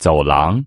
走廊。